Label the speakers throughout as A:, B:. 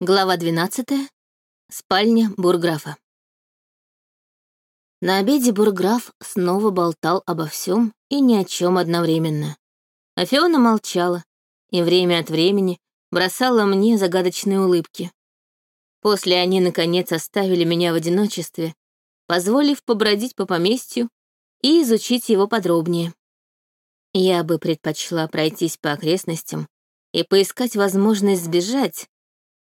A: Глава 12. Спальня бурграфа. На обеде бурграф снова болтал обо всем и ни о чем одновременно. А Фиона молчала и время от времени бросала мне загадочные улыбки. После они, наконец, оставили меня в одиночестве, позволив побродить по поместью и изучить его подробнее. Я бы предпочла пройтись по окрестностям и поискать возможность сбежать,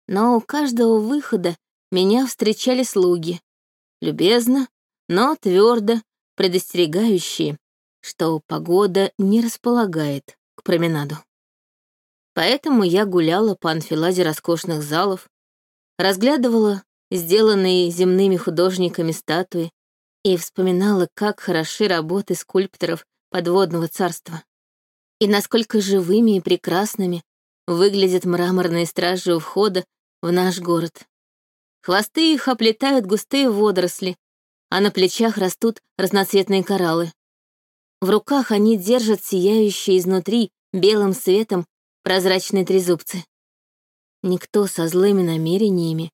A: но у каждого выхода меня встречали слуги. Любезно, но твердо предостерегающие, что погода не располагает к променаду. Поэтому я гуляла по анфиладе роскошных залов, разглядывала сделанные земными художниками статуи и вспоминала, как хороши работы скульпторов подводного царства. И насколько живыми и прекрасными выглядят мраморные стражи у входа в наш город. Хвосты их оплетают густые водоросли, а на плечах растут разноцветные кораллы. В руках они держат сияющие изнутри белым светом прозрачные трезубцы. Никто со злыми намерениями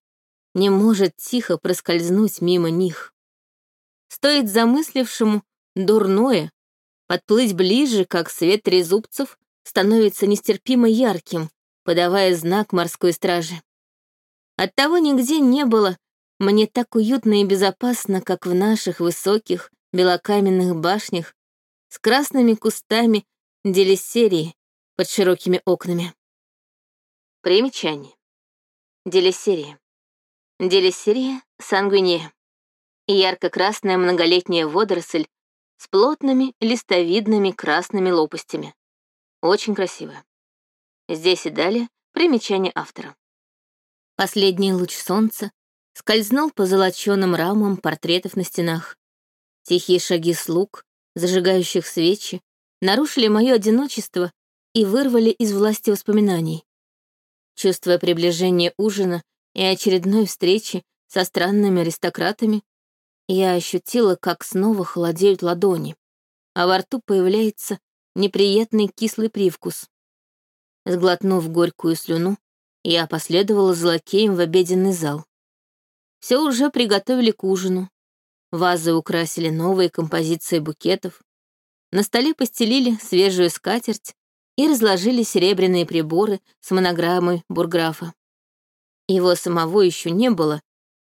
A: не может тихо проскользнуть мимо них. Стоит замыслившему дурное подплыть ближе, как свет трезубцев становится нестерпимо ярким, подавая знак морской стражи. Оттого нигде не было мне так уютно и безопасно, как в наших высоких белокаменных башнях с красными кустами делисерии под широкими окнами. Примечание. Делисерия. Делисерия сангвине. Ярко-красная многолетняя водоросль с плотными листовидными красными лопастями. Очень красивая. Здесь и далее примечание автора. Последний луч солнца скользнул по золочёным рамам портретов на стенах. Тихие шаги слуг, зажигающих свечи, нарушили мое одиночество и вырвали из власти воспоминаний. Чувствуя приближение ужина и очередной встречи со странными аристократами, я ощутила, как снова холодеют ладони, а во рту появляется неприятный кислый привкус. Сглотнув горькую слюну, я последовала за лакеем в обеденный зал. Все уже приготовили к ужину. Вазы украсили новые композиции букетов. На столе постелили свежую скатерть и разложили серебряные приборы с монограммой бурграфа. Его самого еще не было,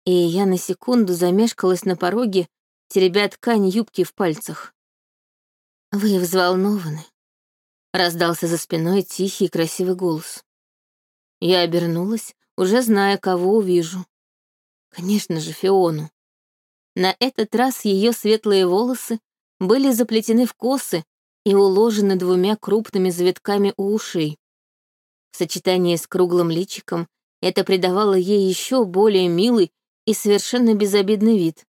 A: и я на секунду замешкалась на пороге, теребя ткань юбки в пальцах. «Вы взволнованы», — раздался за спиной тихий и красивый голос. Я обернулась, уже зная, кого увижу. Конечно же, Фиону. На этот раз ее светлые волосы были заплетены в косы и уложены двумя крупными завитками у ушей. В сочетании с круглым личиком это придавало ей еще более милый и совершенно безобидный вид.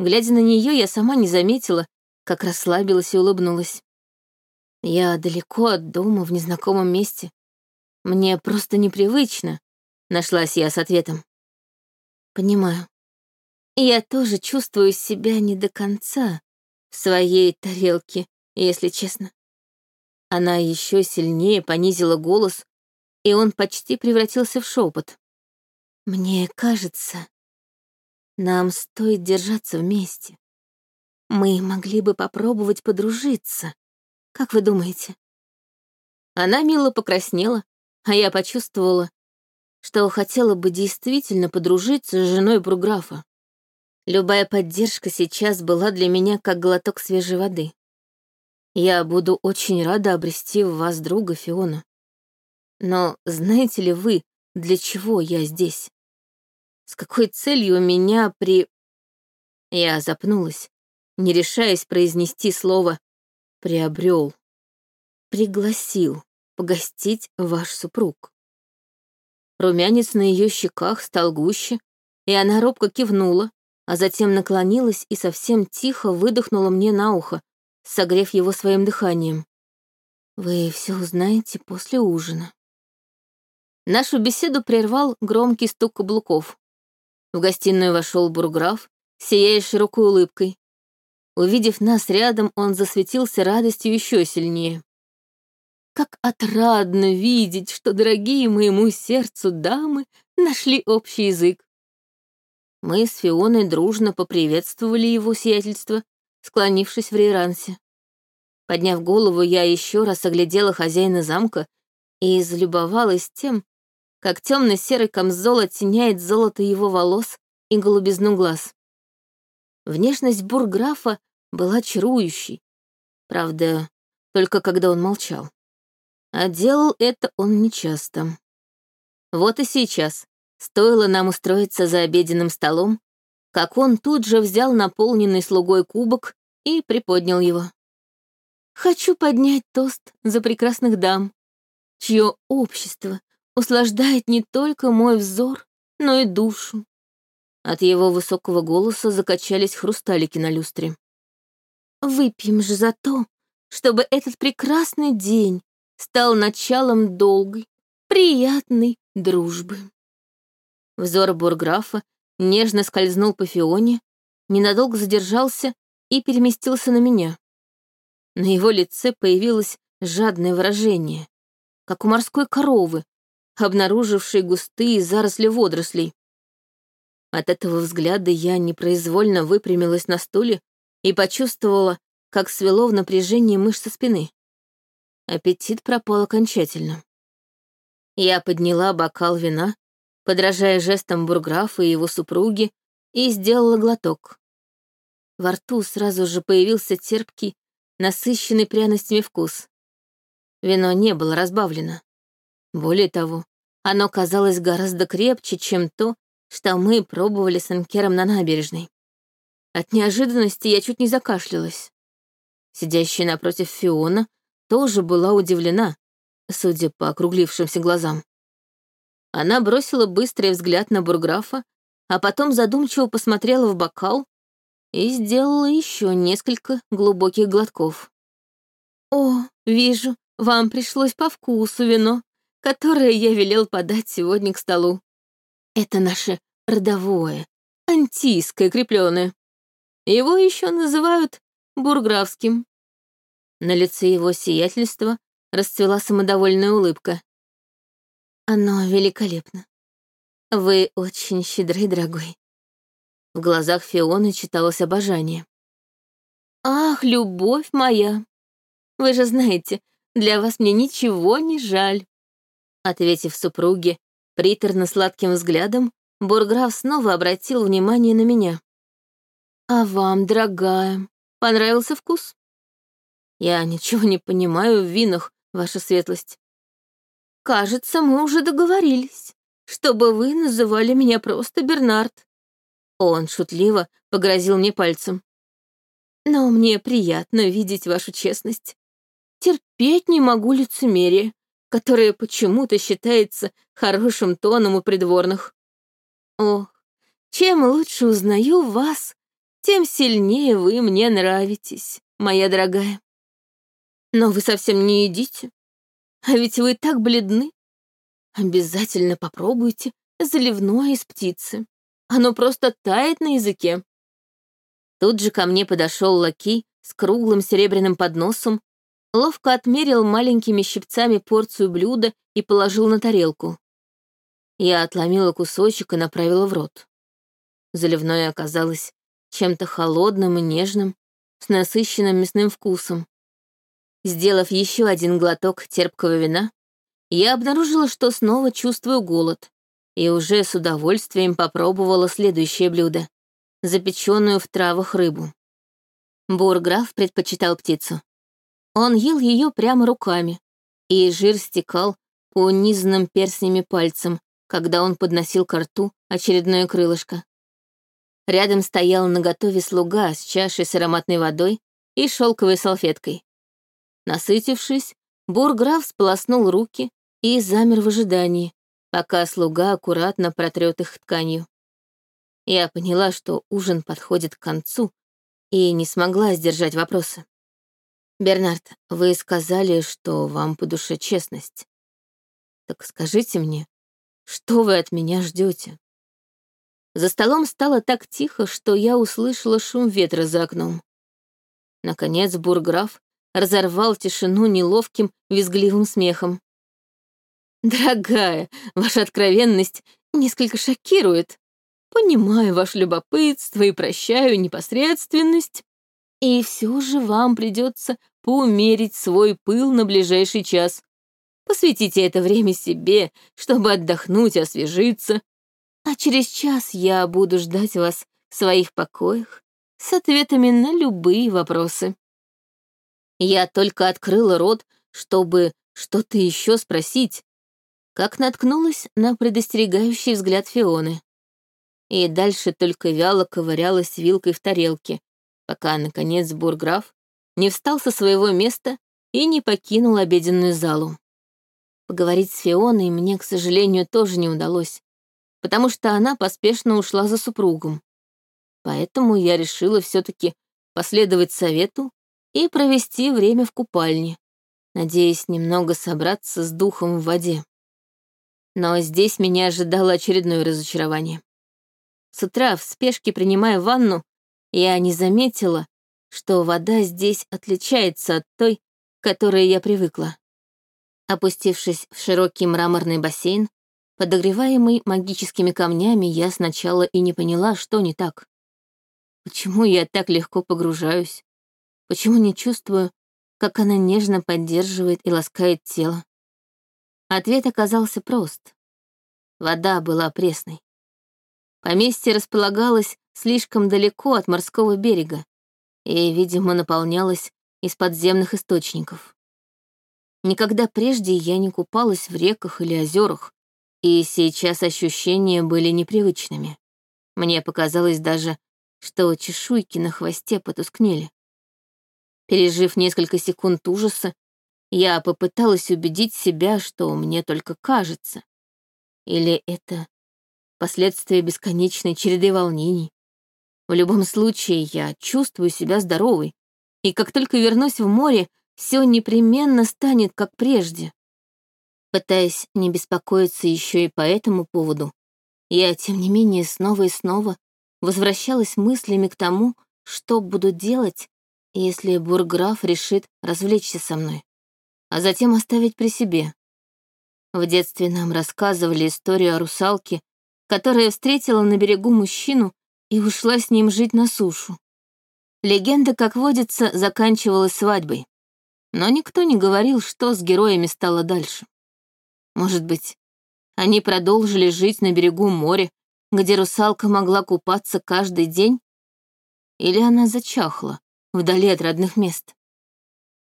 A: Глядя на нее, я сама не заметила, как расслабилась и улыбнулась. Я далеко от дома, в незнакомом месте. Мне просто непривычно, нашлась я с ответом. Понимаю. Я тоже чувствую себя не до конца в своей тарелке, если честно. Она еще сильнее понизила голос, и он почти превратился в шепот. Мне кажется, нам стоит держаться вместе. Мы могли бы попробовать подружиться. Как вы думаете? Она мило покраснела, а я почувствовала, что хотела бы действительно подружиться с женой Бруграфа. Любая поддержка сейчас была для меня как глоток свежей воды. Я буду очень рада обрести в вас друга, Фиона. Но знаете ли вы, для чего я здесь? С какой целью меня при... Я запнулась, не решаясь произнести слово «приобрел». Пригласил погостить ваш супруг. Румянец на ее щеках стал гуще, и она робко кивнула, а затем наклонилась и совсем тихо выдохнула мне на ухо, согрев его своим дыханием. «Вы все узнаете после ужина». Нашу беседу прервал громкий стук каблуков. В гостиную вошел бурграф, сияя широкой улыбкой. Увидев нас рядом, он засветился радостью еще сильнее. Как отрадно видеть, что дорогие моему сердцу дамы нашли общий язык. Мы с Фионой дружно поприветствовали его сиятельство, склонившись в реверансе. Подняв голову, я еще раз оглядела хозяина замка и залюбовалась тем, как темно-серый камзол оттеняет золото его волос и голубизну глаз. Внешность бурграфа была чарующей, правда, только когда он молчал. А делал это он нечасто. Вот и сейчас, стоило нам устроиться за обеденным столом, как он тут же взял наполненный слугой кубок и приподнял его. Хочу поднять тост за прекрасных дам, чье общество услаждает не только мой взор, но и душу. От его высокого голоса закачались хрусталики на люстре. Выпьем же за то, чтобы этот прекрасный день стал началом долгой, приятной дружбы. Взор бурграфа нежно скользнул по Фионе, ненадолго задержался и переместился на меня. На его лице появилось жадное выражение, как у морской коровы, обнаружившей густые заросли водорослей. От этого взгляда я непроизвольно выпрямилась на стуле и почувствовала, как свело в напряжении мышцы спины. Аппетит пропал окончательно. Я подняла бокал вина, подражая жестам бурграфа и его супруги, и сделала глоток. Во рту сразу же появился терпкий, насыщенный пряностями вкус. Вино не было разбавлено. Более того, оно казалось гораздо крепче, чем то, что мы пробовали с Анкером на набережной. От неожиданности я чуть не закашлялась. Сидящая напротив Фиона тоже была удивлена, судя по округлившимся глазам. Она бросила быстрый взгляд на бурграфа, а потом задумчиво посмотрела в бокал и сделала еще несколько глубоких глотков. «О, вижу, вам пришлось по вкусу вино, которое я велел подать сегодня к столу. Это наше родовое, антийское крепленое. Его еще называют бурграфским». На лице его сиятельства расцвела самодовольная улыбка. «Оно великолепно. Вы очень щедры, дорогой. В глазах Фионы читалось обожание. «Ах, любовь моя! Вы же знаете, для вас мне ничего не жаль!» Ответив супруге приторно-сладким взглядом, Бурграф снова обратил внимание на меня. «А вам, дорогая, понравился вкус?» «Я ничего не понимаю в винах, ваша светлость». «Кажется, мы уже договорились, чтобы вы называли меня просто Бернард». Он шутливо погрозил мне пальцем. «Но мне приятно видеть вашу честность. Терпеть не могу лицемерие, которое почему-то считается хорошим тоном у придворных. Ох, чем лучше узнаю вас, тем сильнее вы мне нравитесь, моя дорогая. Но вы совсем не едите, а ведь вы так бледны. Обязательно попробуйте заливное из птицы. Оно просто тает на языке. Тут же ко мне подошел лакей с круглым серебряным подносом, ловко отмерил маленькими щипцами порцию блюда и положил на тарелку. Я отломила кусочек и направила в рот. Заливное оказалось чем-то холодным и нежным, с насыщенным мясным вкусом. Сделав еще один глоток терпкого вина, я обнаружила, что снова чувствую голод и уже с удовольствием попробовала следующее блюдо — запеченную в травах рыбу. Бурграф предпочитал птицу. Он ел ее прямо руками, и жир стекал по унизанным перстнями пальцам, когда он подносил к рту очередное крылышко. Рядом стоял наготове слуга с чашей с ароматной водой и шелковой салфеткой. Насытившись, бурграф сполоснул руки и замер в ожидании, пока слуга аккуратно протрет их тканью. Я поняла, что ужин подходит к концу, и не смогла сдержать вопросы. «Бернард, вы сказали, что вам по душе честность. Так скажите мне, что вы от меня ждете? За столом стало так тихо, что я услышала шум ветра за окном. Наконец бурграф разорвал тишину неловким, визгливым смехом. «Дорогая, ваша откровенность несколько шокирует. Понимаю ваше любопытство и прощаю непосредственность. И все же вам придется поумерить свой пыл на ближайший час. Посвятите это время себе, чтобы отдохнуть и освежиться. А через час я буду ждать вас в своих покоях с ответами на любые вопросы. Я только открыла рот, чтобы что-то еще спросить, как наткнулась на предостерегающий взгляд Фионы. И дальше только вяло ковырялась вилкой в тарелке, пока, наконец, бурграф не встал со своего места и не покинул обеденную залу. Поговорить с Фионой мне, к сожалению, тоже не удалось, потому что она поспешно ушла за супругом. Поэтому я решила все-таки последовать совету и провести время в купальне, надеясь немного собраться с духом в воде. Но здесь меня ожидало очередное разочарование. С утра, в спешке принимая ванну, я не заметила, что вода здесь отличается от той, к которой я привыкла. Опустившись в широкий мраморный бассейн, подогреваемый магическими камнями, я сначала и не поняла, что не так. Почему я так легко погружаюсь? Почему не чувствую, как она нежно поддерживает и ласкает тело? Ответ оказался прост. Вода была пресной. Поместье располагалось слишком далеко от морского берега и, видимо, наполнялась из подземных источников. Никогда прежде я не купалась в реках или озерах, и сейчас ощущения были непривычными. Мне показалось даже, что чешуйки на хвосте потускнели. Пережив несколько секунд ужаса, я попыталась убедить себя, что мне только кажется. Или это последствия бесконечной череды волнений. В любом случае, я чувствую себя здоровой, и как только вернусь в море, все непременно станет как прежде. Пытаясь не беспокоиться еще и по этому поводу, я, тем не менее, снова и снова возвращалась мыслями к тому, что буду делать, если бурграф решит развлечься со мной, а затем оставить при себе. В детстве нам рассказывали историю о русалке, которая встретила на берегу мужчину и ушла с ним жить на сушу. Легенда, как водится, заканчивалась свадьбой. Но никто не говорил, что с героями стало дальше. Может быть, они продолжили жить на берегу моря, где русалка могла купаться каждый день? Или она зачахла, вдали от родных мест?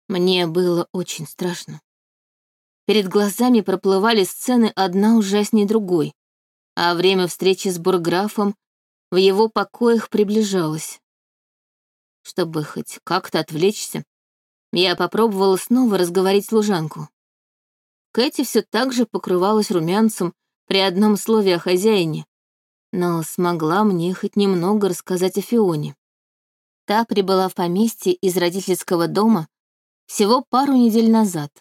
A: Мне было очень страшно. Перед глазами проплывали сцены одна ужаснее другой, а время встречи с бурграфом в его покоях приближалось. Чтобы хоть как-то отвлечься, я попробовала снова разговорить служанку. Кэти все так же покрывалась румянцем при одном слове о хозяине, но смогла мне хоть немного рассказать о Фионе. Та прибыла в поместье из родительского дома всего пару недель назад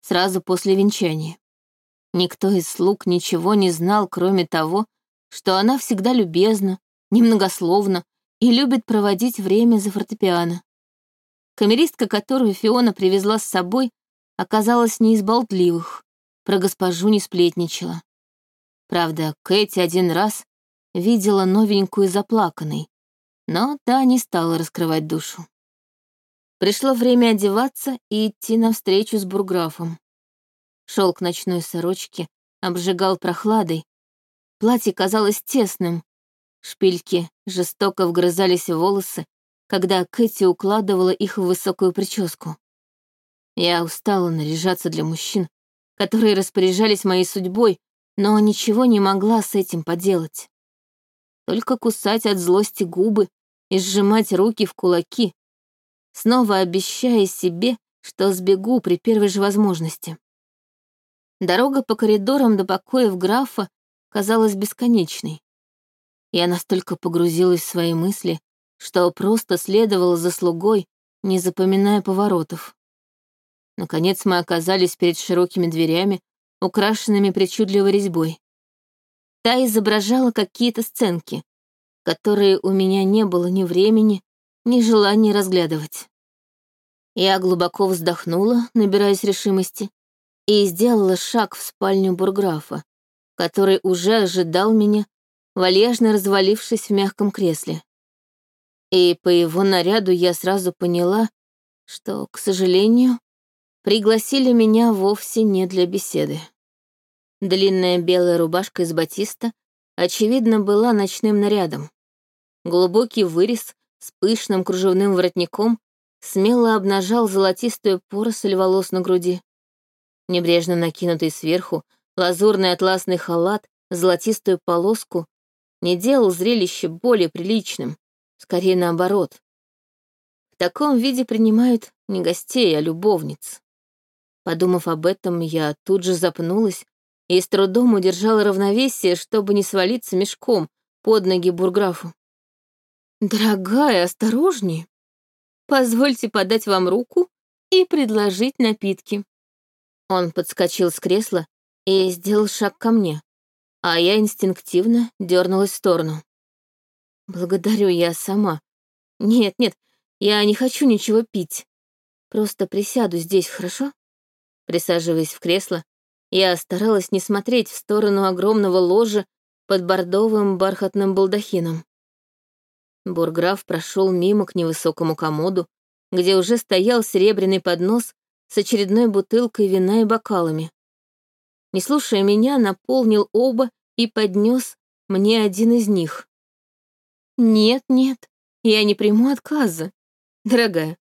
A: сразу после венчания. Никто из слуг ничего не знал, кроме того, что она всегда любезна, немногословна и любит проводить время за фортепиано. Камеристка, которую Фиона привезла с собой, оказалась не из болтливых, про госпожу не сплетничала. Правда, Кэти один раз видела новенькую заплаканной, но та не стала раскрывать душу. Пришло время одеваться и идти навстречу с бурграфом. Шелк ночной сорочки обжигал прохладой. Платье казалось тесным. Шпильки жестоко вгрызались в волосы, когда Кэти укладывала их в высокую прическу. Я устала наряжаться для мужчин, которые распоряжались моей судьбой, но ничего не могла с этим поделать. Только кусать от злости губы и сжимать руки в кулаки, снова обещая себе, что сбегу при первой же возможности. Дорога по коридорам до покоев графа казалась бесконечной. Я настолько погрузилась в свои мысли, что просто следовала за слугой, не запоминая поворотов. Наконец мы оказались перед широкими дверями, украшенными причудливой резьбой. Та изображала какие-то сценки, которые у меня не было ни времени, ни желания разглядывать. Я глубоко вздохнула, набираясь решимости, и сделала шаг в спальню бурграфа, который уже ожидал меня, вальяжно развалившись в мягком кресле. И по его наряду я сразу поняла, что, к сожалению, пригласили меня вовсе не для беседы. Длинная белая рубашка из батиста, очевидно, была ночным нарядом. Глубокий вырез с пышным кружевным воротником смело обнажал золотистую поросль волос на груди. Небрежно накинутый сверху лазурный атласный халат, золотистую полоску не делал зрелище более приличным, скорее наоборот. В таком виде принимают не гостей, а любовниц. Подумав об этом, я тут же запнулась и с трудом удержала равновесие, чтобы не свалиться мешком под ноги бурграфу. «Дорогая, осторожней. Позвольте подать вам руку и предложить напитки». Он подскочил с кресла и сделал шаг ко мне, а я инстинктивно дернулась в сторону. «Благодарю я сама. Нет, нет, я не хочу ничего пить. Просто присяду здесь, хорошо?» Присаживаясь в кресло, я старалась не смотреть в сторону огромного ложа под бордовым бархатным балдахином. Бурграф прошел мимо к невысокому комоду, где уже стоял серебряный поднос с очередной бутылкой вина и бокалами. Не слушая меня, наполнил оба и поднес мне один из них. «Нет, нет, я не приму отказа. Дорогая,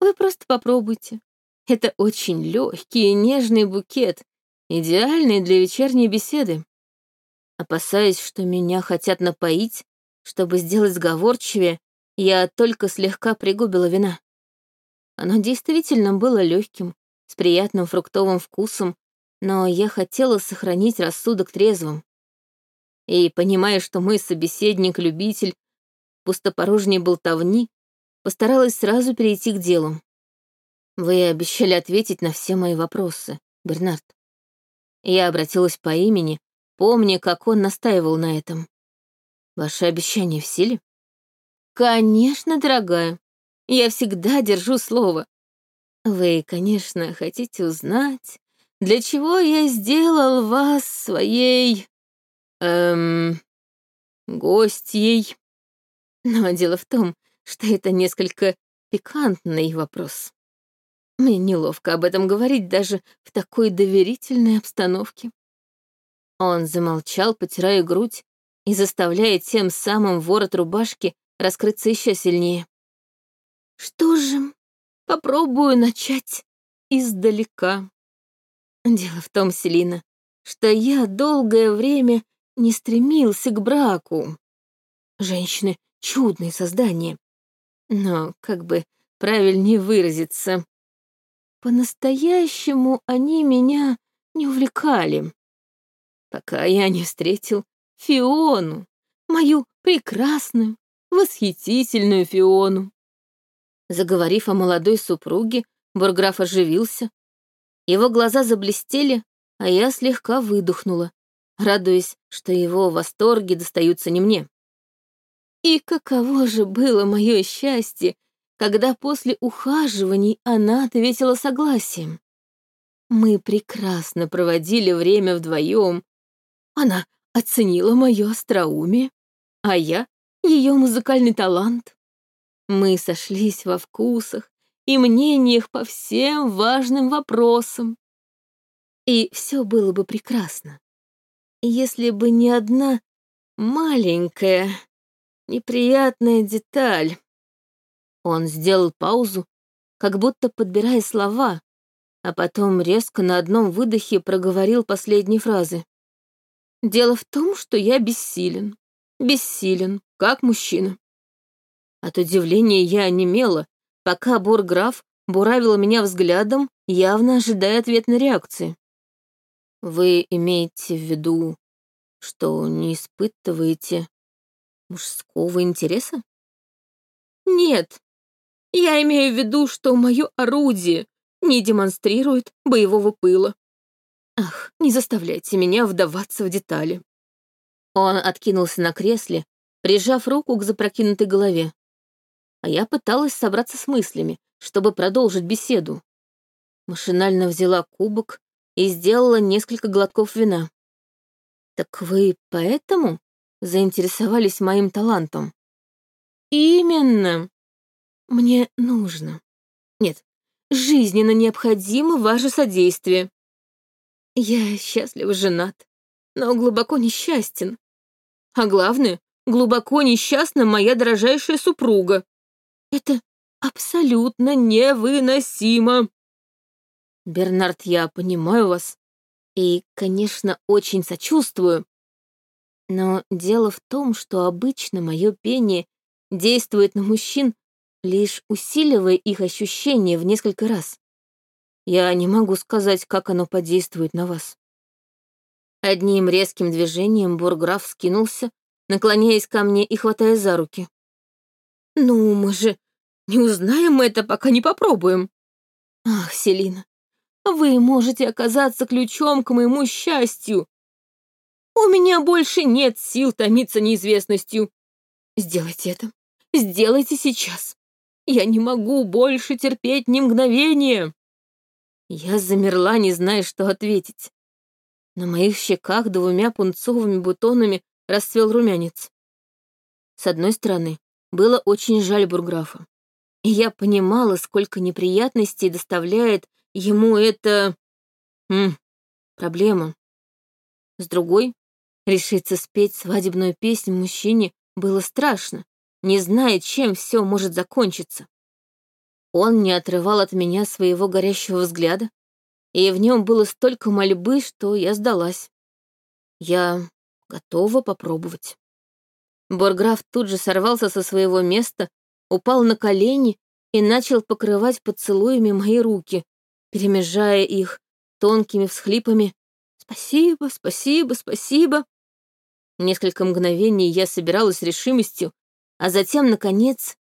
A: вы просто попробуйте. Это очень легкий и нежный букет, идеальный для вечерней беседы. Опасаясь, что меня хотят напоить, чтобы сделать сговорчивее, я только слегка пригубила вина. Оно действительно было легким, с приятным фруктовым вкусом, но я хотела сохранить рассудок трезвым. И, понимая, что мой собеседник-любитель пустопорожней болтовни, постаралась сразу перейти к делу. Вы обещали ответить на все мои вопросы, Бернард. Я обратилась по имени, помня, как он настаивал на этом. Ваше обещание в силе? Конечно, дорогая. Я всегда держу слово. Вы, конечно, хотите узнать, для чего я сделал вас своей... эм... гостьей. Но дело в том, что это несколько пикантный вопрос. Мне неловко об этом говорить даже в такой доверительной обстановке. Он замолчал, потирая грудь, и заставляет тем самым ворот рубашки раскрыться еще сильнее. Что же, попробую начать издалека. Дело в том, Селина, что я долгое время не стремился к браку. Женщины — чудные создания. Но, как бы правильнее выразиться, по-настоящему они меня не увлекали, пока я не встретил Фиону, мою прекрасную, восхитительную Фиону. Заговорив о молодой супруге, Бурграф оживился. Его глаза заблестели, а я слегка выдохнула, радуясь, что его восторги достаются не мне. И каково же было мое счастье, когда после ухаживаний она ответила согласием. Мы прекрасно проводили время вдвоем. Она оценила мое остроумие, а я — ее музыкальный талант. Мы сошлись во вкусах и мнениях по всем важным вопросам. И все было бы прекрасно, если бы не одна маленькая неприятная деталь. Он сделал паузу, как будто подбирая слова, а потом резко на одном выдохе проговорил последние фразы. Дело в том, что я бессилен. Бессилен, как мужчина. От удивления я онемела, пока бурграф буравил меня взглядом, явно ожидая ответной реакции. Вы имеете в виду, что не испытываете мужского интереса? Нет, я имею в виду, что мое орудие не демонстрирует боевого пыла. Ах, не заставляйте меня вдаваться в детали. Он откинулся на кресле, прижав руку к запрокинутой голове. А я пыталась собраться с мыслями, чтобы продолжить беседу. Машинально взяла кубок и сделала несколько глотков вина. «Так вы поэтому заинтересовались моим талантом?» «Именно. Мне нужно. Нет, жизненно необходимо ваше содействие. Я счастливо женат, но глубоко несчастен. А главное, глубоко несчастна моя дорожайшая супруга. Это абсолютно невыносимо. Бернард, я понимаю вас. И, конечно, очень сочувствую. Но дело в том, что обычно мое пение действует на мужчин, лишь усиливая их ощущения в несколько раз. Я не могу сказать, как оно подействует на вас. Одним резким движением Бурграф скинулся, наклоняясь ко мне и хватая за руки. «Ну, мы же не узнаем это, пока не попробуем». «Ах, Селина, вы можете оказаться ключом к моему счастью. У меня больше нет сил томиться неизвестностью. Сделайте это. Сделайте сейчас. Я не могу больше терпеть ни мгновения. Я замерла, не зная, что ответить. На моих щеках двумя пунцовыми бутонами расцвел румянец. С одной стороны, было очень жаль бурграфа. И я понимала, сколько неприятностей доставляет ему это... М, проблема. С другой, решиться спеть свадебную песню мужчине было страшно, не зная, чем все может закончиться. Он не отрывал от меня своего горящего взгляда, и в нем было столько мольбы, что я сдалась. Я готова попробовать. Борграф тут же сорвался со своего места, упал на колени и начал покрывать поцелуями мои руки, перемежая их тонкими всхлипами «Спасибо, спасибо, спасибо». Несколько мгновений я собиралась решимостью, а затем, наконец,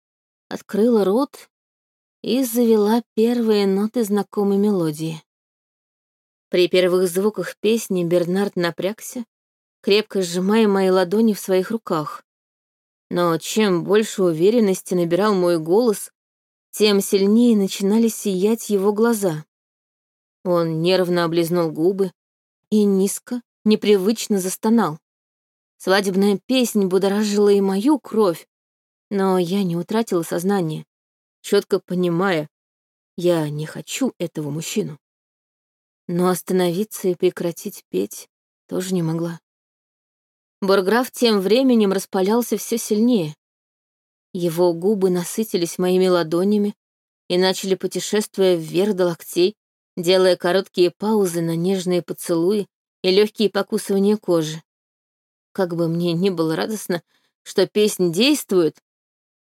A: открыла рот и завела первые ноты знакомой мелодии. При первых звуках песни Бернард напрягся, крепко сжимая мои ладони в своих руках. Но чем больше уверенности набирал мой голос, тем сильнее начинали сиять его глаза. Он нервно облизнул губы и низко, непривычно застонал. Свадебная песня будоражила и мою кровь, но я не утратила сознание, четко понимая, я не хочу этого мужчину. Но остановиться и прекратить петь тоже не могла. Борграф тем временем распалялся все сильнее. Его губы насытились моими ладонями и начали, путешествуя вверх до локтей, делая короткие паузы на нежные поцелуи и легкие покусывания кожи. Как бы мне ни было радостно, что песнь действует,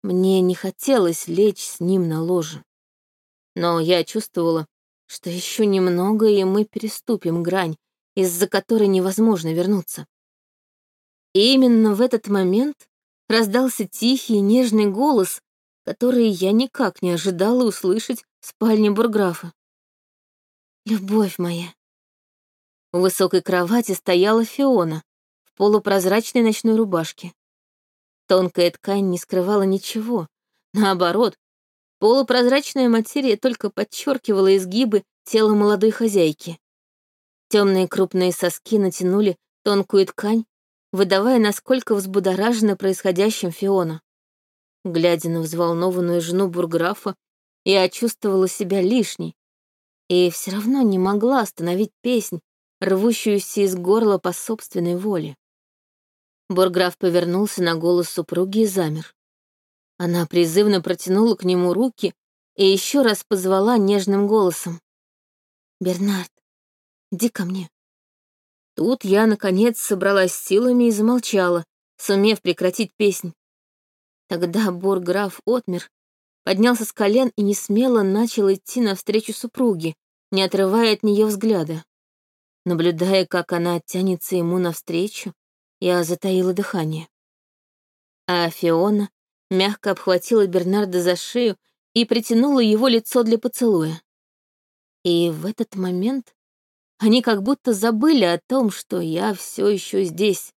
A: мне не хотелось лечь с ним на ложе. Но я чувствовала, что еще немного, и мы переступим грань, из-за которой невозможно вернуться. И именно в этот момент раздался тихий нежный голос, который я никак не ожидала услышать в спальне бурграфа. «Любовь моя!» У высокой кровати стояла Фиона в полупрозрачной ночной рубашке. Тонкая ткань не скрывала ничего. Наоборот, полупрозрачная материя только подчеркивала изгибы тела молодой хозяйки. Темные крупные соски натянули тонкую ткань, выдавая, насколько взбудоражена происходящим Фиона. Глядя на взволнованную жену бурграфа, я чувствовала себя лишней, и все равно не могла остановить песнь, рвущуюся из горла по собственной воле. Борграф повернулся на голос супруги и замер. Она призывно протянула к нему руки и еще раз позвала нежным голосом. «Бернард, иди ко мне». Тут я, наконец, собралась силами и замолчала, сумев прекратить песнь. Тогда Борграф отмер, поднялся с колен и несмело начал идти навстречу супруге, не отрывая от нее взгляда. Наблюдая, как она тянется ему навстречу, я затаила дыхание. А Фиона мягко обхватила Бернарда за шею и притянула его лицо для поцелуя. И в этот момент они как будто забыли о том, что я все еще здесь.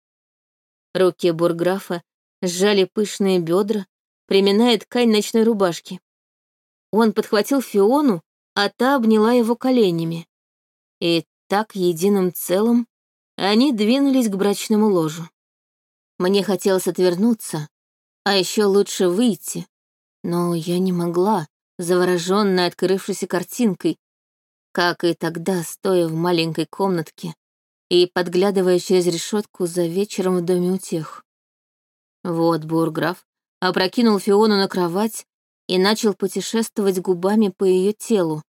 A: Руки бурграфа сжали пышные бедра, приминая ткань ночной рубашки. Он подхватил Фиону, а та обняла его коленями. И так единым целым они двинулись к брачному ложу. Мне хотелось отвернуться, а еще лучше выйти, но я не могла, завороженная открывшейся картинкой, как и тогда, стоя в маленькой комнатке и подглядывая через решетку за вечером в доме утех. Вот бурграф опрокинул Фиону на кровать и начал путешествовать губами по ее телу,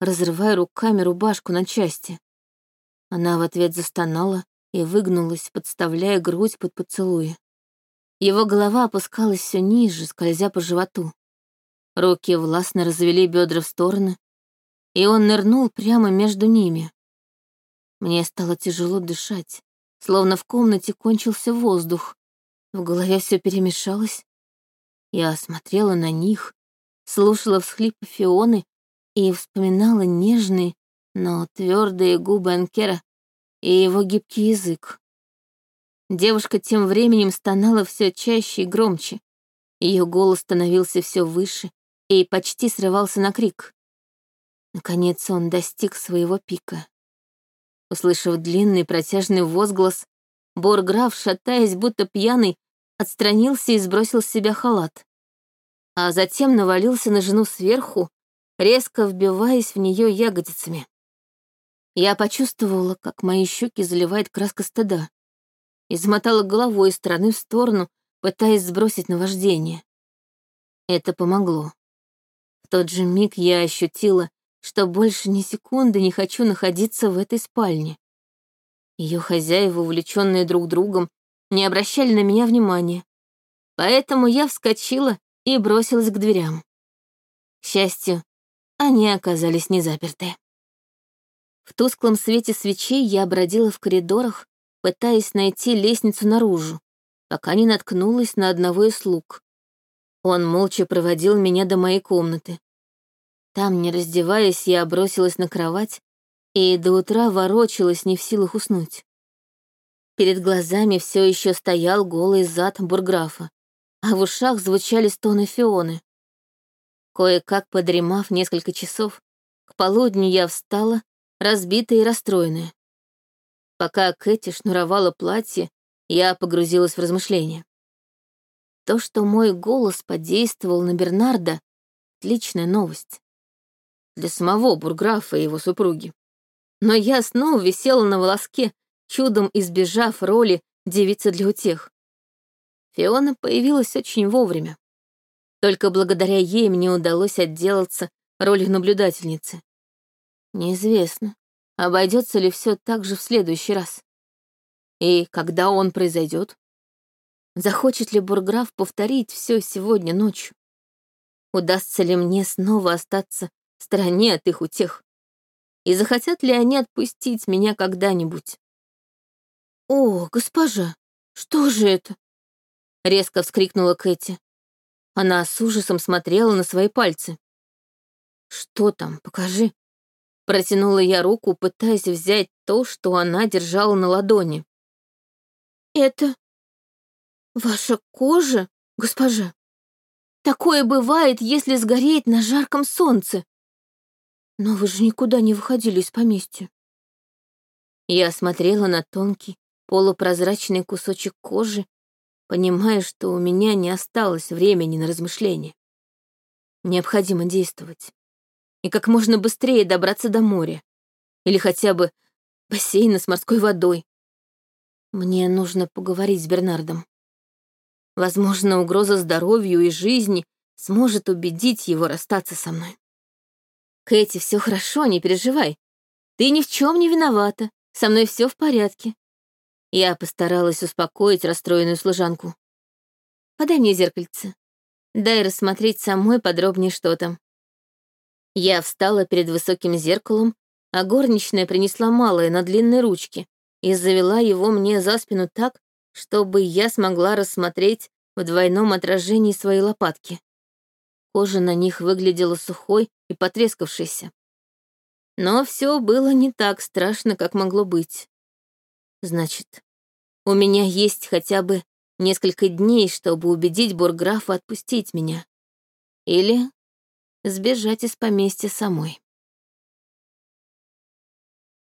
A: разрывая руками рубашку на части. Она в ответ застонала и выгнулась, подставляя грудь под поцелуи. Его голова опускалась все ниже, скользя по животу. Руки властно развели бедра в стороны, и он нырнул прямо между ними. Мне стало тяжело дышать, словно в комнате кончился воздух. В голове все перемешалось. Я смотрела на них, слушала всхлипы Фионы и вспоминала нежные, но твердые губы Анкера и его гибкий язык. Девушка тем временем стонала все чаще и громче. Ее голос становился все выше и почти срывался на крик. Наконец он достиг своего пика. Услышав длинный протяжный возглас, Борграф, шатаясь, будто пьяный, отстранился и сбросил с себя халат. А затем навалился на жену сверху, резко вбиваясь в нее ягодицами. Я почувствовала, как мои щеки заливает краска стыда, и замотала головой из стороны в сторону, пытаясь сбросить наваждение. Это помогло. В тот же миг я ощутила, что больше ни секунды не хочу находиться в этой спальне. Ее хозяева, увлеченные друг другом, не обращали на меня внимания, поэтому я вскочила и бросилась к дверям. К счастью, они оказались не заперты. В тусклом свете свечей я бродила в коридорах, пытаясь найти лестницу наружу, пока не наткнулась на одного из слуг. Он молча проводил меня до моей комнаты. Там, не раздеваясь, я бросилась на кровать и до утра ворочалась, не в силах уснуть. Перед глазами все еще стоял голый зад бурграфа, а в ушах звучали стоны Фионы. Кое-как подремав несколько часов, к полудню я встала разбитая и расстроенная. Пока Кэти шнуровала платье, я погрузилась в размышления. То, что мой голос подействовал на Бернарда, — отличная новость. Для самого бурграфа и его супруги. Но я снова висела на волоске, чудом избежав роли девицы для утех. Фиона появилась очень вовремя. Только благодаря ей мне удалось отделаться ролью наблюдательницы. Неизвестно, обойдется ли все так же в следующий раз. И когда он произойдет? Захочет ли Бурграф повторить все сегодня ночью? Удастся ли мне снова остаться в стороне от их утех? И захотят ли они отпустить меня когда-нибудь? «О, госпожа, что же это?» — резко вскрикнула Кэти. Она с ужасом смотрела на свои пальцы. «Что там? Покажи», Протянула я руку, пытаясь взять то, что она держала на ладони. «Это ваша кожа, госпожа? Такое бывает, если сгореть на жарком солнце. Но вы же никуда не выходили из поместья». Я смотрела на тонкий, полупрозрачный кусочек кожи, понимая, что у меня не осталось времени на размышления. Необходимо действовать и как можно быстрее добраться до моря. Или хотя бы бассейна с морской водой. Мне нужно поговорить с Бернардом. Возможно, угроза здоровью и жизни сможет убедить его расстаться со мной. Кэти, все хорошо, не переживай. Ты ни в чем не виновата. Со мной все в порядке. Я постаралась успокоить расстроенную служанку. Подай мне зеркальце. Дай рассмотреть самой подробнее, что там. Я встала перед высоким зеркалом, а горничная принесла малое на длинной ручке и завела его мне за спину так, чтобы я смогла рассмотреть в двойном отражении свои лопатки. Кожа на них выглядела сухой и потрескавшейся. Но все было не так страшно, как могло быть. Значит, у меня есть хотя бы несколько дней, чтобы убедить бурграфа отпустить меня. Или сбежать из поместья самой.